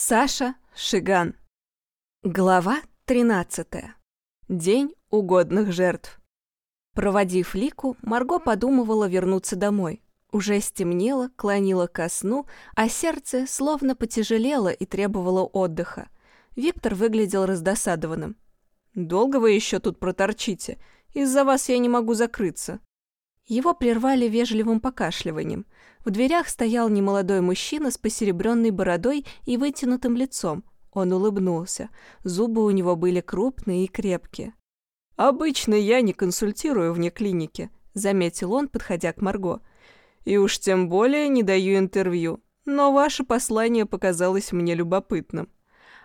Саша Шиган. Глава 13. День угодных жертв. Проводив Лику, Марго подумывала вернуться домой. Уже стемнело, клонило ко сну, а сердце словно потяжелело и требовало отдыха. Виктор выглядел раздосадованным. «Долго вы еще тут проторчите? Из-за вас я не могу закрыться». Его прервали вежливым покашливанием. В дверях стоял немолодой мужчина с посеребренной бородой и вытянутым лицом. Он улыбнулся. Зубы у него были крупные и крепкие. «Обычно я не консультирую вне клиники», — заметил он, подходя к Марго. «И уж тем более не даю интервью. Но ваше послание показалось мне любопытным».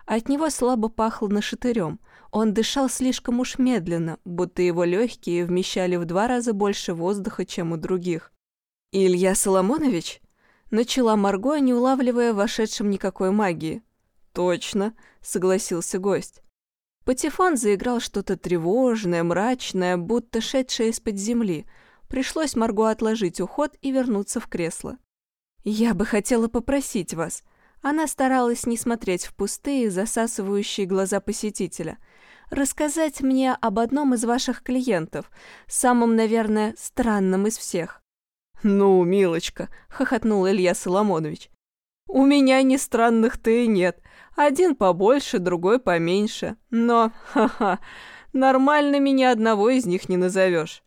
От него слабо пахло нашатырем. Он дышал слишком уж медленно, будто его легкие вмещали в два раза больше воздуха, чем у других. «Илья Соломонович?» Начала Марго, не улавливая вошедшем никакой магии. «Точно», — согласился гость. Патефон заиграл что-то тревожное, мрачное, будто шедшее из-под земли. Пришлось Марго отложить уход и вернуться в кресло. «Я бы хотела попросить вас», она старалась не смотреть в пустые, засасывающие глаза посетителя. «Рассказать мне об одном из ваших клиентов, самом, наверное, странном из всех». «Ну, милочка», — хохотнул Илья Соломонович. «У меня ни странных-то и нет. Один побольше, другой поменьше. Но, ха-ха, нормальными ни одного из них не назовешь».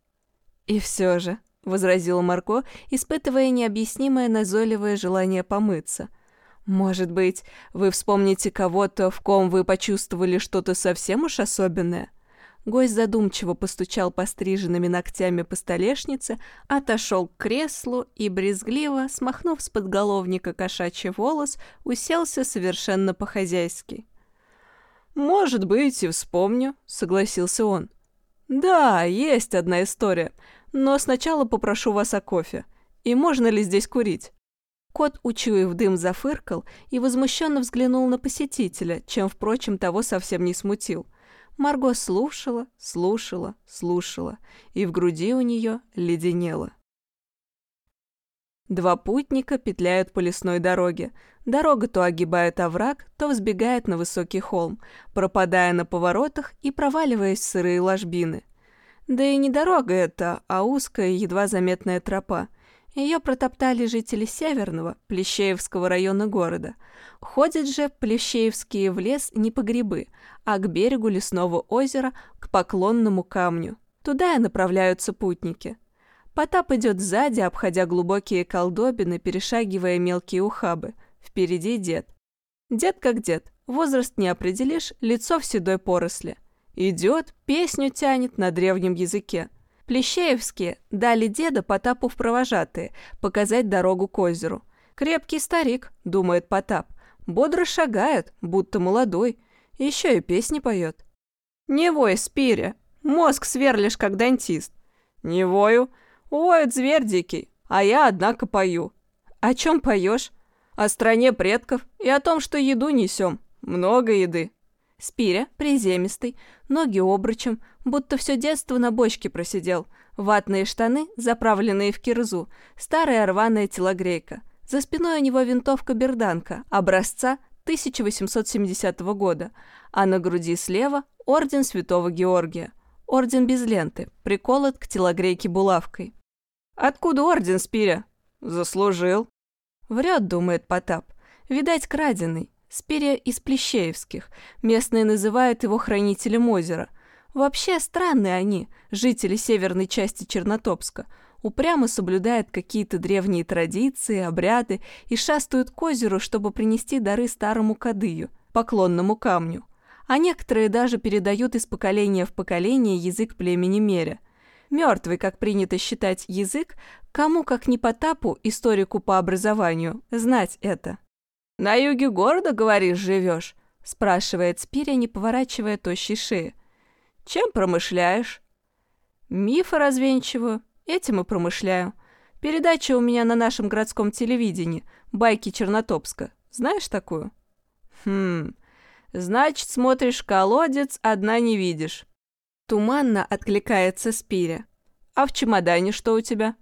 «И все же», — возразила Марко, испытывая необъяснимое назойливое желание помыться — может быть, вы вспомните кого-то, в ком вы почувствовали что-то совсем уж особенное? Гость задумчиво постучал постриженными ногтями по столешнице, отошел к креслу и, брезгливо, смахнув с подголовника кошачий волос, уселся совершенно по-хозяйски. «Может быть, и вспомню», — согласился он. «Да, есть одна история, но сначала попрошу вас о кофе. И можно ли здесь курить?» Кот, учуяв дым, зафыркал и возмущенно взглянул на посетителя, чем, впрочем, того совсем не смутил. Марго слушала, слушала, слушала, и в груди у нее леденело. Два путника петляют по лесной дороге. Дорога то огибает овраг, то взбегает на высокий холм, пропадая на поворотах и проваливаясь в сырые ложбины. Да и не дорога это, а узкая, едва заметная тропа. Ее протоптали жители Северного, Плещеевского района города. Ходят же Плещеевские в лес не по грибы, а к берегу лесного озера, к поклонному камню. Туда и направляются путники. Потап идет сзади, обходя глубокие колдобины, перешагивая мелкие ухабы. Впереди дед. Дед как дед, возраст не определишь, лицо в седой поросли. Идет, песню тянет на древнем языке – Плещеевские дали деда Потапу в провожатые, показать дорогу к озеру. «Крепкий старик», — думает Потап, — «бодро шагает, будто молодой, еще и песни поет». «Не вой, Спире, мозг сверлишь, как дантист». «Не вою, воет зверь дикий, а я, однако, пою». «О чем поешь?» «О стране предков и о том, что еду несем. Много еды». Спиря, приземистый, ноги обручем, будто все детство на бочке просидел. Ватные штаны, заправленные в кирзу, старая рваная телогрейка. За спиной у него винтовка-берданка, образца 1870 года, а на груди слева орден Святого Георгия. Орден без ленты, приколот к телогрейке булавкой. «Откуда орден, Спиря?» «Заслужил». Врет, думает Потап. Видать, краденый. Спиря из Плещеевских. Местные называют его хранителем озера. Вообще странные они, жители северной части Чернотопска. Упрямо соблюдают какие-то древние традиции, обряды и шастают к озеру, чтобы принести дары старому кадыю, поклонному камню. А некоторые даже передают из поколения в поколение язык племени Меря. Мертвый, как принято считать, язык, кому, как не Потапу, историку по образованию, знать это. «На юге города, говоришь, живешь?» – спрашивает Спиря, не поворачивая тощей шеи. Чем промышляешь? Мифы развенчиваю. Этим и промышляю. Передача у меня на нашем городском телевидении. Байки Чернотопска. Знаешь такую? Хм. Значит, смотришь колодец, одна не видишь. Туманно откликается Спиря. А в чемодане что у тебя?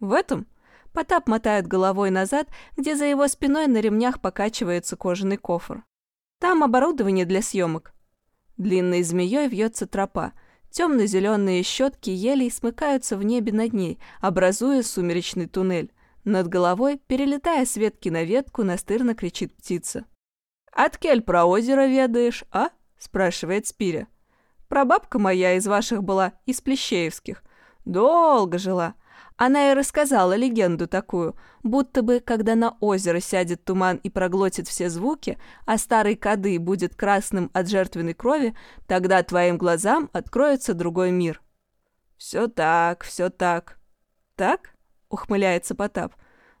В этом? Потап мотает головой назад, где за его спиной на ремнях покачивается кожаный кофр. Там оборудование для съемок. Длинной змеей вьется тропа. Темно-зеленые щетки елей смыкаются в небе над ней, образуя сумеречный туннель. Над головой, перелетая с ветки на ветку, настырно кричит птица. «От кель про озеро ведаешь, а?» – спрашивает Спиря. «Прабабка моя из ваших была, из Плещеевских. Долго жила. Она и рассказала легенду такую, будто бы, когда на озеро сядет туман и проглотит все звуки, а старый кады будет красным от жертвенной крови, тогда твоим глазам откроется другой мир. «Все так, все так». «Так?» — ухмыляется Потап.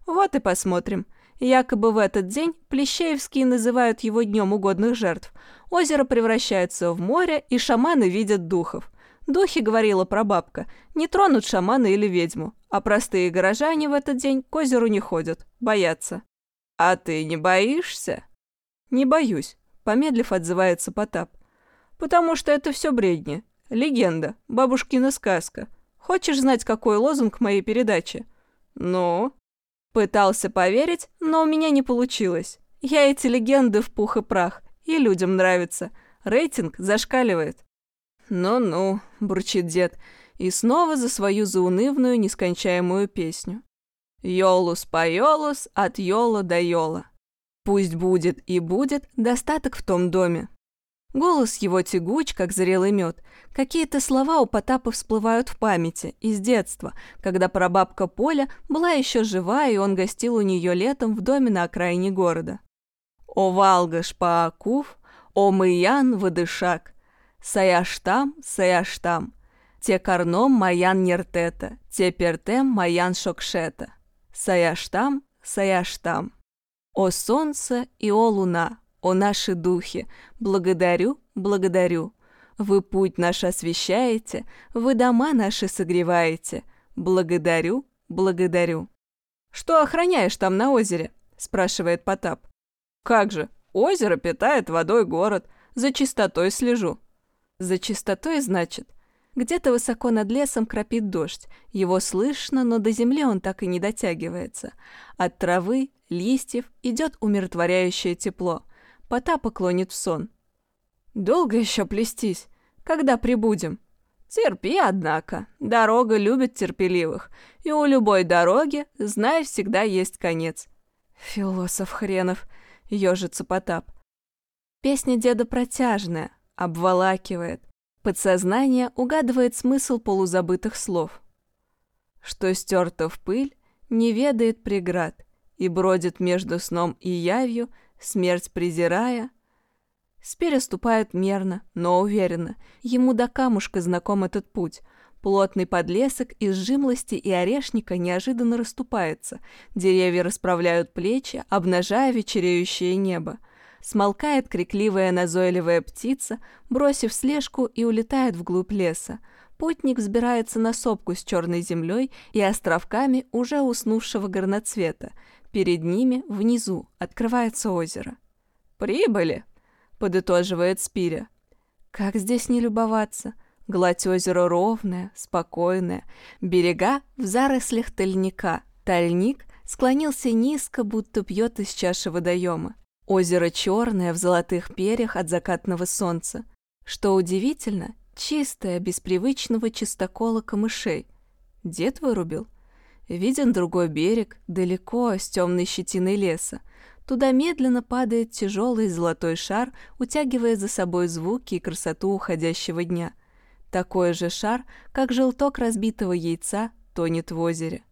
«Вот и посмотрим. Якобы в этот день Плещеевские называют его днем угодных жертв. Озеро превращается в море, и шаманы видят духов. Духи, говорила прабабка, не тронут шамана или ведьму, а простые горожане в этот день к озеру не ходят, боятся. «А ты не боишься?» «Не боюсь», — помедлив отзывается Потап. «Потому что это все бредни. Легенда, бабушкина сказка. Хочешь знать, какой лозунг моей передачи?» «Ну?» Пытался поверить, но у меня не получилось. Я эти легенды в пух и прах, и людям нравится. Рейтинг зашкаливает. «Ну-ну», — бурчит дед, и снова за свою заунывную нескончаемую песню. «Йолус-поёлус, от йола до йола». Пусть будет и будет достаток в том доме. Голос его тягуч, как зрелый мед. Какие-то слова у Потапа всплывают в памяти, из детства, когда прабабка Поля была еще жива, и он гостил у нее летом в доме на окраине города. «О Валгаш Паакув, о Мыян Водышак, Саяштам, саяштам. Те карном маян нертета, те пертем маян шокшета. Саяштам, саяштам. О солнце и о луна, о наши духи, благодарю, благодарю. Вы путь наш освещаете, вы дома наши согреваете. Благодарю, благодарю. «Что охраняешь там на озере?» – спрашивает Потап. «Как же, озеро питает водой город, за чистотой слежу», за чистотой, значит. Где-то высоко над лесом крапит дождь. Его слышно, но до земли он так и не дотягивается. От травы, листьев идет умиротворяющее тепло. Потапа клонит в сон. «Долго еще плестись? Когда прибудем?» «Терпи, однако. Дорога любит терпеливых. И у любой дороги, знай, всегда есть конец». «Философ хренов», — ежится Потап. Песня деда протяжная, обволакивает. Подсознание угадывает смысл полузабытых слов. Что стерто в пыль, не ведает преград и бродит между сном и явью, смерть презирая. Спиря ступает мерно, но уверенно. Ему до камушка знаком этот путь. Плотный подлесок из жимлости и орешника неожиданно расступается. Деревья расправляют плечи, обнажая вечереющее небо. Смолкает крикливая назойливая птица, бросив слежку и улетает вглубь леса. Путник взбирается на сопку с черной землей и островками уже уснувшего горноцвета. Перед ними, внизу, открывается озеро. «Прибыли!» — подытоживает Спиря. «Как здесь не любоваться?» Гладь озера ровная, спокойная, берега в зарослях тальника. Тальник склонился низко, будто пьет из чаши водоема. Озеро черное в золотых перьях от закатного солнца. Что удивительно, чистое, без привычного чистокола камышей. Дед вырубил. Виден другой берег, далеко, с темной щетиной леса. Туда медленно падает тяжелый золотой шар, утягивая за собой звуки и красоту уходящего дня. Такой же шар, как желток разбитого яйца, тонет в озере.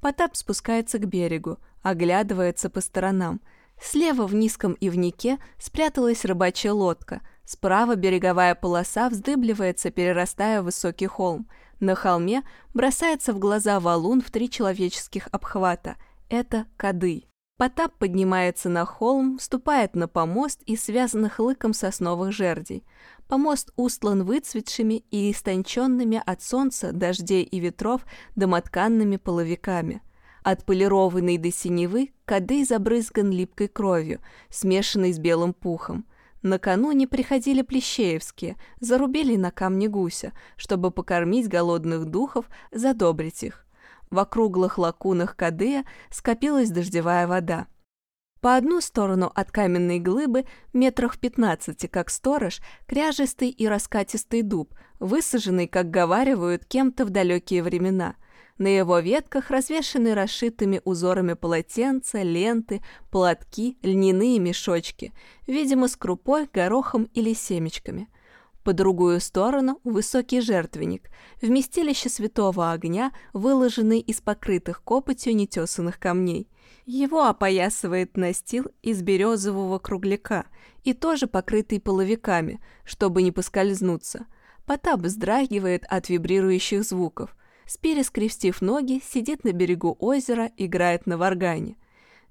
Потап спускается к берегу, оглядывается по сторонам — Слева в низком ивнике спряталась рыбачья лодка. Справа береговая полоса вздыбливается, перерастая в высокий холм. На холме бросается в глаза валун в три человеческих обхвата. Это Кады. Потап поднимается на холм, вступает на помост из связанных лыком сосновых жердей. Помост устлан выцветшими и истонченными от солнца, дождей и ветров домотканными половиками. Отполированный до синевы, кадый забрызган липкой кровью, смешанной с белым пухом. Накануне приходили плещеевские, зарубили на камне гуся, чтобы покормить голодных духов, задобрить их. В округлых лакунах Кадея скопилась дождевая вода. По одну сторону от каменной глыбы, метрах в пятнадцати, как сторож, кряжистый и раскатистый дуб, высаженный, как говаривают, кем-то в далекие времена. На его ветках развешаны расшитыми узорами полотенца, ленты, платки, льняные мешочки, видимо, с крупой, горохом или семечками. По другую сторону – высокий жертвенник, вместилище святого огня, выложенный из покрытых копотью нетесанных камней – его опоясывает настил из березового кругляка и тоже покрытый половиками, чтобы не поскользнуться. Потап вздрагивает от вибрирующих звуков. Спири, скрестив ноги, сидит на берегу озера, играет на варгане.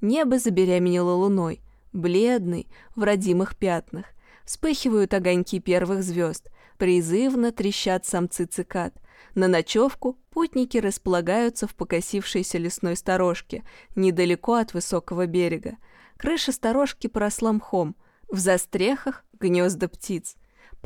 Небо забеременело луной, бледный, в родимых пятнах. Вспыхивают огоньки первых звезд, призывно трещат самцы цикад. На ночевку путники располагаются в покосившейся лесной сторожке, недалеко от высокого берега. Крыша сторожки поросла мхом, в застрехах гнезда птиц.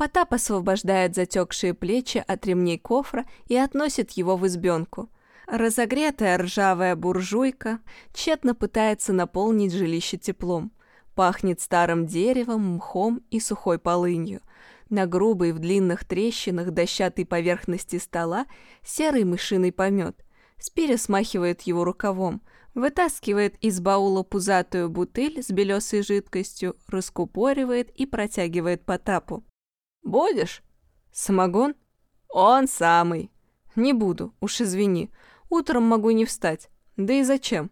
Потап освобождает затекшие плечи от ремней кофра и относит его в избенку. Разогретая ржавая буржуйка тщетно пытается наполнить жилище теплом. Пахнет старым деревом, мхом и сухой полынью. На грубой в длинных трещинах дощатой поверхности стола серый мышиный помет. Спири смахивает его рукавом, вытаскивает из баула пузатую бутыль с белесой жидкостью, раскупоривает и протягивает Потапу. «Будешь? Самогон? Он самый!» «Не буду, уж извини. Утром могу не встать. Да и зачем?»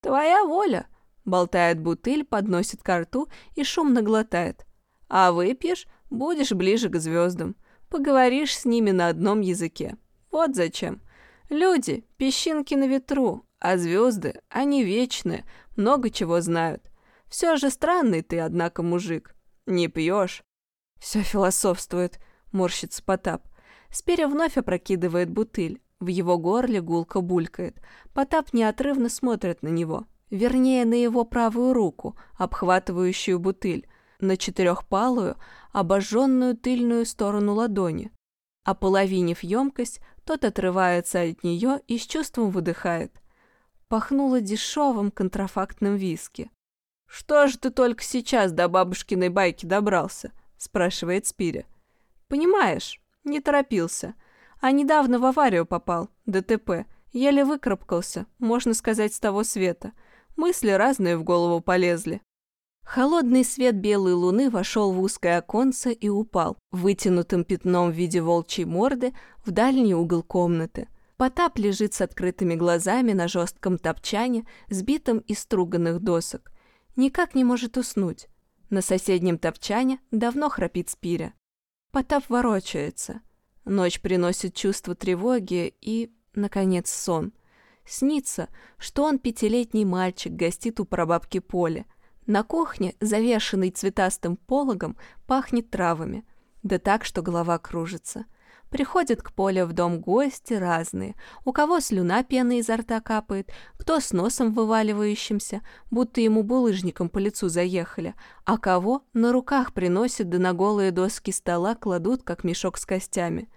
«Твоя воля!» Болтает бутыль, подносит ко рту и шумно глотает. «А выпьешь, Будешь ближе к звездам. Поговоришь с ними на одном языке. Вот зачем. Люди – песчинки на ветру, а звезды, они вечные, много чего знают. Все же странный ты, однако, мужик. Не пьешь. Все философствует, морщится Потап. Спиря вновь опрокидывает бутыль. В его горле гулко булькает. Потап неотрывно смотрит на него. Вернее, на его правую руку, обхватывающую бутыль, на четырехпалую, обожженную тыльную сторону ладони. Ополовинив емкость, тот отрывается от нее и с чувством выдыхает. Пахнуло дешевым контрафактным виски. «Что же ты только сейчас до бабушкиной байки добрался?» – спрашивает Спири. «Понимаешь, не торопился. А недавно в аварию попал, ДТП. Еле выкарабкался, можно сказать, с того света. Мысли разные в голову полезли. Холодный свет белой луны вошел в узкое оконце и упал, вытянутым пятном в виде волчьей морды, в дальний угол комнаты. Потап лежит с открытыми глазами на жестком топчане, сбитом из струганных досок. Никак не может уснуть. На соседнем топчане давно храпит спиря. Потап ворочается. Ночь приносит чувство тревоги и, наконец, сон. Снится, что он пятилетний мальчик гостит у прабабки Поля, на кухне, завешенной цветастым пологом, пахнет травами. Да так, что голова кружится. Приходят к Поле в дом гости разные. У кого слюна пены изо рта капает, кто с носом вываливающимся, будто ему булыжником по лицу заехали, а кого на руках приносят да на голые доски стола кладут, как мешок с костями.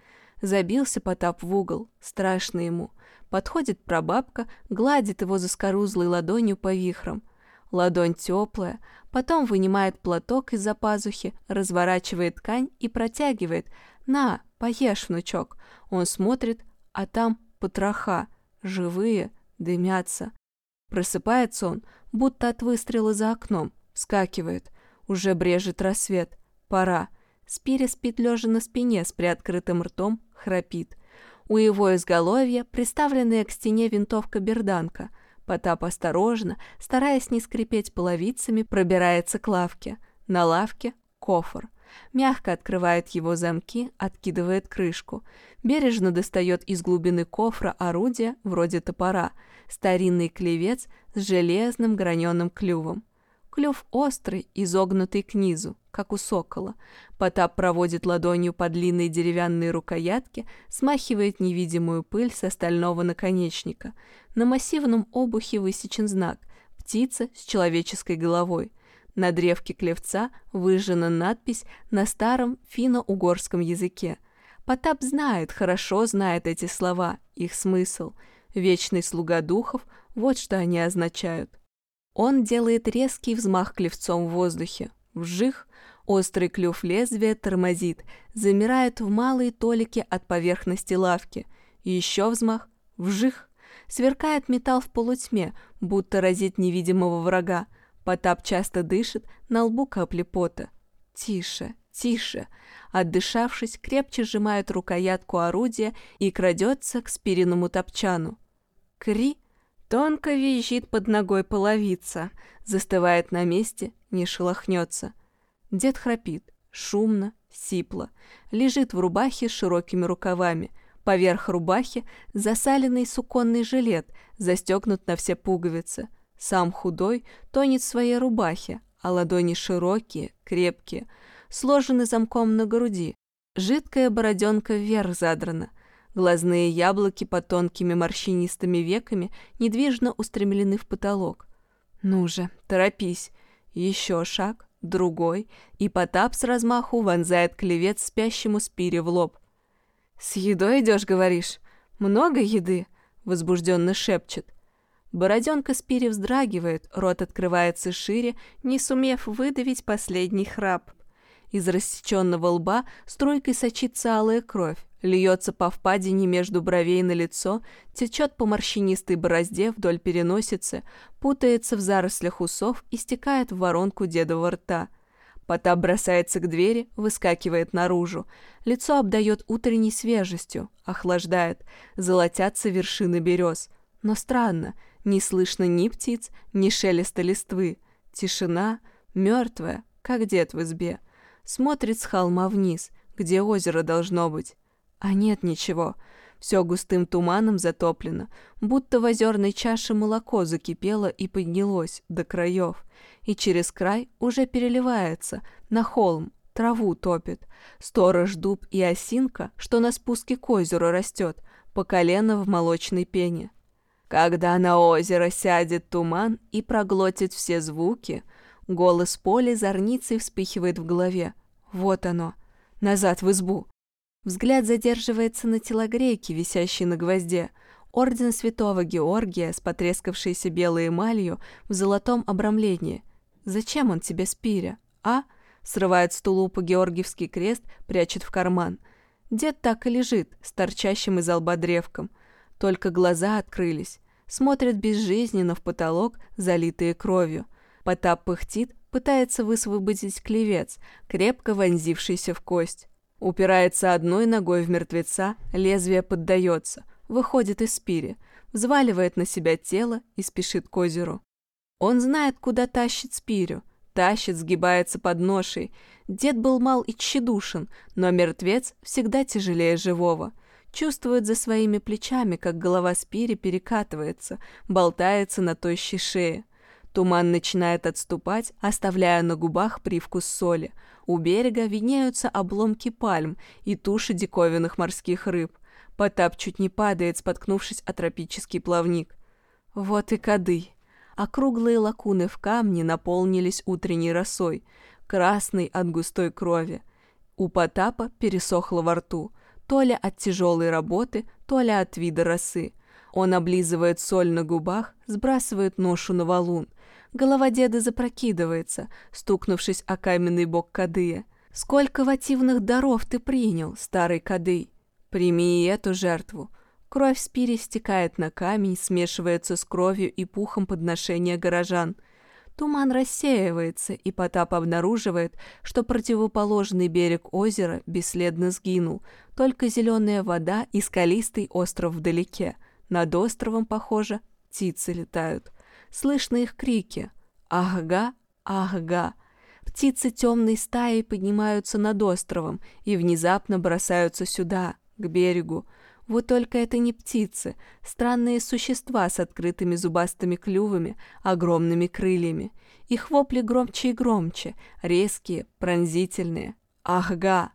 Забился Потап в угол, страшно ему. Подходит прабабка, гладит его за скорузлой ладонью по вихрам. Ладонь теплая, потом вынимает платок из-за пазухи, разворачивает ткань и протягивает. «На, поешь, внучок». Он смотрит, а там потроха, живые, дымятся. Просыпается он, будто от выстрела за окном, вскакивает. Уже брежет рассвет. Пора. Спири спит лежа на спине с приоткрытым ртом, храпит. У его изголовья приставленная к стене винтовка-берданка — Потап осторожно, стараясь не скрипеть половицами, пробирается к лавке. На лавке — кофр. Мягко открывает его замки, откидывает крышку. Бережно достает из глубины кофра орудие, вроде топора, старинный клевец с железным граненым клювом. Клюв острый, изогнутый к низу, как у сокола. Потап проводит ладонью по длинной деревянной рукоятке, смахивает невидимую пыль с остального наконечника. На массивном обухе высечен знак «Птица с человеческой головой». На древке клевца выжжена надпись на старом финно-угорском языке. Потап знает, хорошо знает эти слова, их смысл. Вечный слуга духов, вот что они означают. Он делает резкий взмах клевцом в воздухе. Вжих, острый клюв лезвия тормозит, замирает в малой толике от поверхности лавки. Еще взмах, вжих, сверкает металл в полутьме, будто разит невидимого врага. Потап часто дышит, на лбу капли пота. Тише, тише. Отдышавшись, крепче сжимает рукоятку орудия и крадется к спириному топчану. Кри! Тонко визжит под ногой половица, застывает на месте, не шелохнется. Дед храпит, шумно, сипло, лежит в рубахе с широкими рукавами. Поверх рубахи засаленный суконный жилет, застегнут на все пуговицы. Сам худой тонет в своей рубахе, а ладони широкие, крепкие, сложены замком на груди. Жидкая бороденка вверх задрана, Глазные яблоки под тонкими морщинистыми веками недвижно устремлены в потолок. Ну же, торопись. Еще шаг, другой, и Потап с размаху вонзает клевец спящему спире в лоб. «С едой идешь, говоришь? Много еды?» — возбужденно шепчет. Бороденка Спири вздрагивает, рот открывается шире, не сумев выдавить последний храп. Из рассеченного лба струйкой сочится алая кровь, льется по впадине между бровей на лицо, течет по морщинистой борозде вдоль переносицы, путается в зарослях усов и стекает в воронку дедового рта. Потап бросается к двери, выскакивает наружу. Лицо обдает утренней свежестью, охлаждает, золотятся вершины берез. Но странно, не слышно ни птиц, ни шелеста листвы. Тишина, мертвая, как дед в избе смотрит с холма вниз, где озеро должно быть. А нет ничего. Все густым туманом затоплено, будто в озерной чаше молоко закипело и поднялось до краев, и через край уже переливается, на холм, траву топит. Сторож дуб и осинка, что на спуске к озеру растет, по колено в молочной пене. Когда на озеро сядет туман и проглотит все звуки — Голос Поли зорницей вспыхивает в голове. Вот оно. Назад в избу. Взгляд задерживается на телогрейке, висящей на гвозде. Орден Святого Георгия с потрескавшейся белой эмалью в золотом обрамлении. Зачем он тебе, Спиря, а? Срывает с тулупа Георгиевский крест, прячет в карман. Дед так и лежит, с торчащим из лба древком. Только глаза открылись. Смотрят безжизненно в потолок, залитые кровью. Потап пыхтит, пытается высвободить клевец, крепко вонзившийся в кость. Упирается одной ногой в мертвеца, лезвие поддается, выходит из спири, взваливает на себя тело и спешит к озеру. Он знает, куда тащит спирю, тащит, сгибается под ношей. Дед был мал и тщедушен, но мертвец всегда тяжелее живого. Чувствует за своими плечами, как голова спири перекатывается, болтается на тощей шее. Туман начинает отступать, оставляя на губах привкус соли. У берега виднеются обломки пальм и туши диковинных морских рыб. Потап чуть не падает, споткнувшись о тропический плавник. Вот и кады. Округлые лакуны в камне наполнились утренней росой, красной от густой крови. У Потапа пересохло во рту, то ли от тяжелой работы, то ли от вида росы. Он облизывает соль на губах, сбрасывает ношу на валун. Голова деда запрокидывается, стукнувшись о каменный бок Кадыя. «Сколько вативных даров ты принял, старый Кадый! Прими и эту жертву!» Кровь спири стекает на камень, смешивается с кровью и пухом подношения горожан. Туман рассеивается, и Потап обнаруживает, что противоположный берег озера бесследно сгинул, только зеленая вода и скалистый остров вдалеке. Над островом, похоже, птицы летают. Слышны их крики «Ахга! Ахга!». Птицы темной стаей поднимаются над островом и внезапно бросаются сюда, к берегу. Вот только это не птицы, странные существа с открытыми зубастыми клювами, огромными крыльями. Их вопли громче и громче, резкие, пронзительные. Ахга!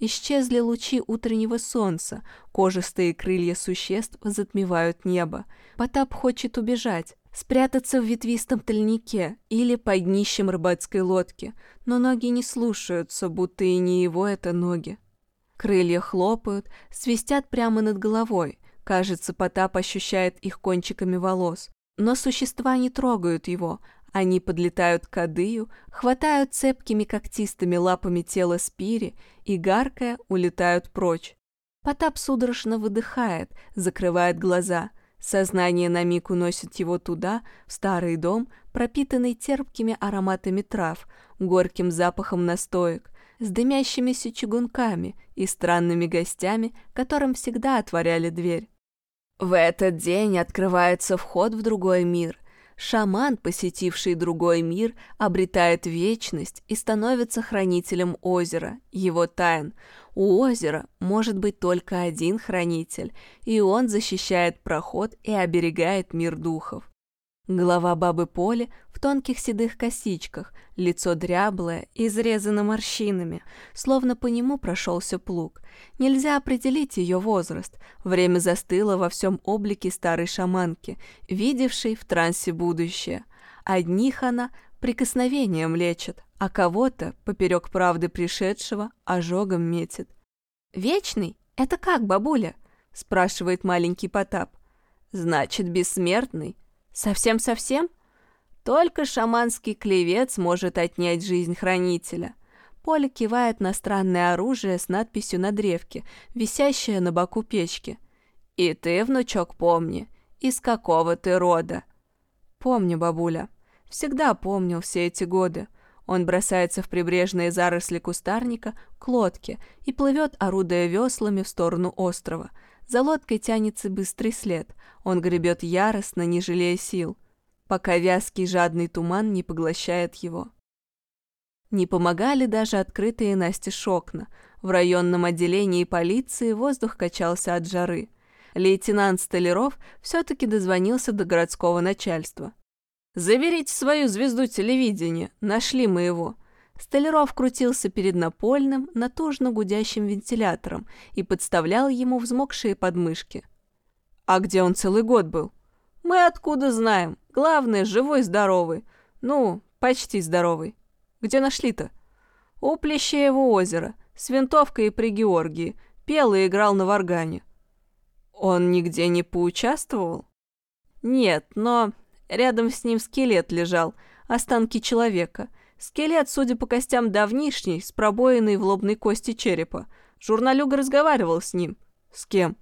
Исчезли лучи утреннего солнца, кожистые крылья существ затмевают небо. Потап хочет убежать, спрятаться в ветвистом тальнике или под днищем рыбацкой лодки, но ноги не слушаются, будто и не его это ноги. Крылья хлопают, свистят прямо над головой. Кажется, Потап ощущает их кончиками волос. Но существа не трогают его. Они подлетают к Адыю, хватают цепкими когтистыми лапами тело Спири и, гаркая, улетают прочь. Потап судорожно выдыхает, закрывает глаза. Сознание на миг уносит его туда, в старый дом, пропитанный терпкими ароматами трав, горьким запахом настоек, с дымящимися чугунками и странными гостями, которым всегда отворяли дверь. В этот день открывается вход в другой мир. Шаман, посетивший другой мир, обретает вечность и становится хранителем озера, его тайн. У озера может быть только один хранитель, и он защищает проход и оберегает мир духов. Голова бабы Поли в тонких седых косичках, лицо дряблое, изрезано морщинами, словно по нему прошелся плуг. Нельзя определить ее возраст. Время застыло во всем облике старой шаманки, видевшей в трансе будущее. Одних она прикосновением лечит, а кого-то, поперек правды пришедшего, ожогом метит. «Вечный? Это как, бабуля?» – спрашивает маленький Потап. «Значит, бессмертный?» Совсем-совсем? Только шаманский клевец может отнять жизнь хранителя. Поле кивает на странное оружие с надписью на древке, висящее на боку печки. «И ты, внучок, помни, из какого ты рода?» «Помню, бабуля. Всегда помнил все эти годы. Он бросается в прибрежные заросли кустарника к лодке и плывет, орудуя веслами в сторону острова. За лодкой тянется быстрый след. Он гребет яростно, не жалея сил, пока вязкий жадный туман не поглощает его. Не помогали даже открытые настежь окна. В районном отделении полиции воздух качался от жары. Лейтенант Столяров все-таки дозвонился до городского начальства. «Заберите свою звезду телевидения, нашли мы его. Столяров крутился перед напольным, натужно гудящим вентилятором и подставлял ему взмокшие подмышки. «А где он целый год был?» «Мы откуда знаем? Главное, живой-здоровый. Ну, почти здоровый. Где нашли-то?» «У Плещеева озера, с винтовкой и при Георгии. Пел и играл на варгане». «Он нигде не поучаствовал?» «Нет, но рядом с ним скелет лежал, останки человека». Скелет, судя по костям, давнишний, с пробоиной в лобной кости черепа. Журналюга разговаривал с ним. С кем?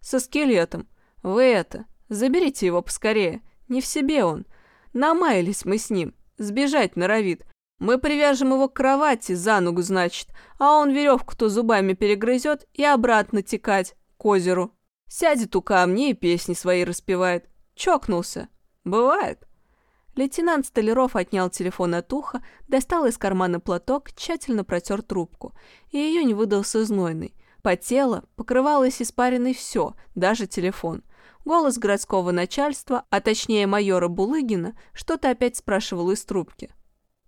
Со скелетом. Вы это, заберите его поскорее. Не в себе он. Намаялись мы с ним. Сбежать норовит. Мы привяжем его к кровати, за ногу, значит, а он веревку-то зубами перегрызет и обратно текать, к озеру. Сядет у камней и песни свои распевает. Чокнулся. Бывает. Лейтенант Столяров отнял телефон от уха, достал из кармана платок, тщательно протер трубку. И ее не выдался знойный. Потело, покрывалось испаренной все, даже телефон. Голос городского начальства, а точнее майора Булыгина, что-то опять спрашивал из трубки.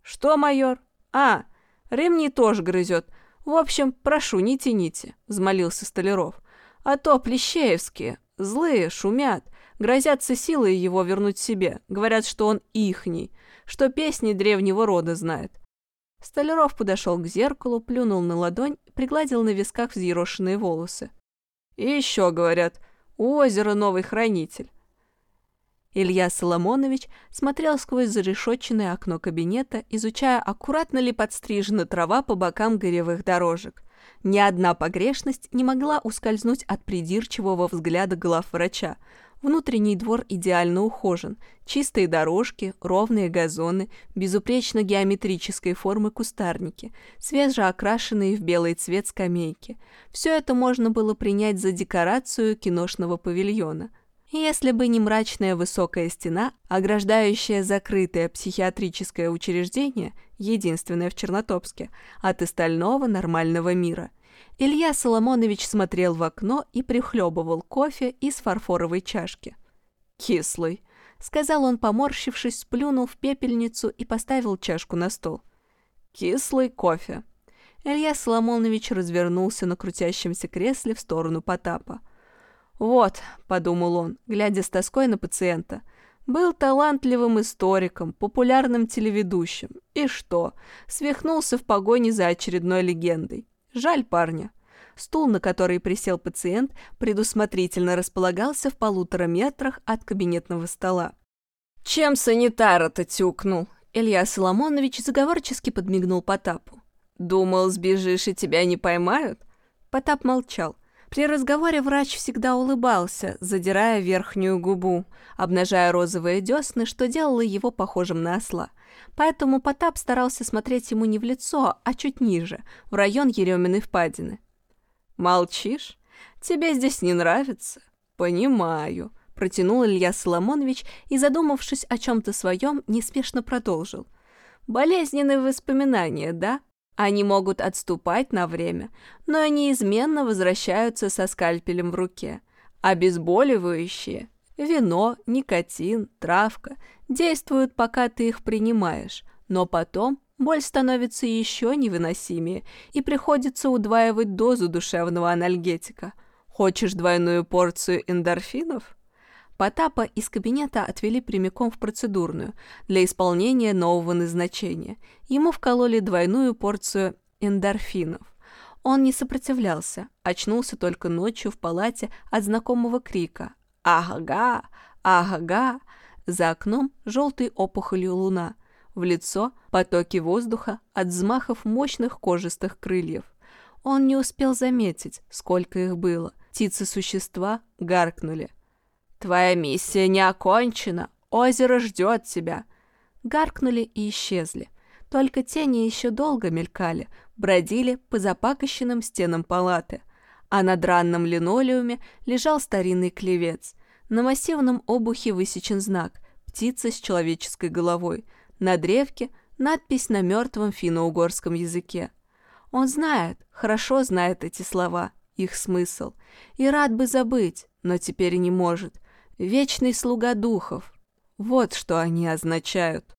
«Что, майор?» «А, ремни тоже грызет. В общем, прошу, не тяните», — взмолился Столяров. «А то плещеевские, злые, шумят. Грозятся силой его вернуть себе. Говорят, что он ихний, что песни древнего рода знает. Столяров подошел к зеркалу, плюнул на ладонь, пригладил на висках взъерошенные волосы. И еще, говорят, у озера новый хранитель. Илья Соломонович смотрел сквозь зарешетченное окно кабинета, изучая, аккуратно ли подстрижена трава по бокам горевых дорожек. Ни одна погрешность не могла ускользнуть от придирчивого взгляда главврача. Внутренний двор идеально ухожен. Чистые дорожки, ровные газоны, безупречно геометрической формы кустарники, свежеокрашенные в белый цвет скамейки. Все это можно было принять за декорацию киношного павильона. Если бы не мрачная высокая стена, ограждающая закрытое психиатрическое учреждение, единственное в Чернотопске, от остального нормального мира – Илья Соломонович смотрел в окно и прихлебывал кофе из фарфоровой чашки. «Кислый», — сказал он, поморщившись, сплюнул в пепельницу и поставил чашку на стол. «Кислый кофе». Илья Соломонович развернулся на крутящемся кресле в сторону Потапа. «Вот», — подумал он, глядя с тоской на пациента, — «был талантливым историком, популярным телеведущим. И что? Свихнулся в погоне за очередной легендой. Жаль парня. Стул, на который присел пациент, предусмотрительно располагался в полутора метрах от кабинетного стола. Чем санитара-то тюкнул? Илья Соломонович заговорчески подмигнул Потапу. «Думал, сбежишь и тебя не поймают?» Потап молчал. При разговоре врач всегда улыбался, задирая верхнюю губу, обнажая розовые десны, что делало его похожим на осла. Поэтому Потап старался смотреть ему не в лицо, а чуть ниже, в район Ереминой впадины. «Молчишь? Тебе здесь не нравится?» «Понимаю», — протянул Илья Соломонович и, задумавшись о чем-то своем, неспешно продолжил. «Болезненные воспоминания, да?» Они могут отступать на время, но неизменно возвращаются со скальпелем в руке. Обезболивающие – вино, никотин, травка – действуют, пока ты их принимаешь, но потом боль становится еще невыносимее и приходится удваивать дозу душевного анальгетика. Хочешь двойную порцию эндорфинов? Потапа из кабинета отвели прямиком в процедурную для исполнения нового назначения. Ему вкололи двойную порцию эндорфинов. Он не сопротивлялся, очнулся только ночью в палате от знакомого крика «Ага! Ага!» За окном желтой опухолью луна. В лицо потоки воздуха от взмахов мощных кожистых крыльев. Он не успел заметить, сколько их было. Птицы-существа гаркнули. «Твоя миссия не окончена, озеро ждет тебя!» Гаркнули и исчезли. Только тени еще долго мелькали, бродили по запакощенным стенам палаты. А на дранном линолеуме лежал старинный клевец. На массивном обухе высечен знак «Птица с человеческой головой». На древке надпись на мертвом финно-угорском языке. Он знает, хорошо знает эти слова, их смысл. И рад бы забыть, но теперь не может – Вечный слуга духов. Вот что они означают.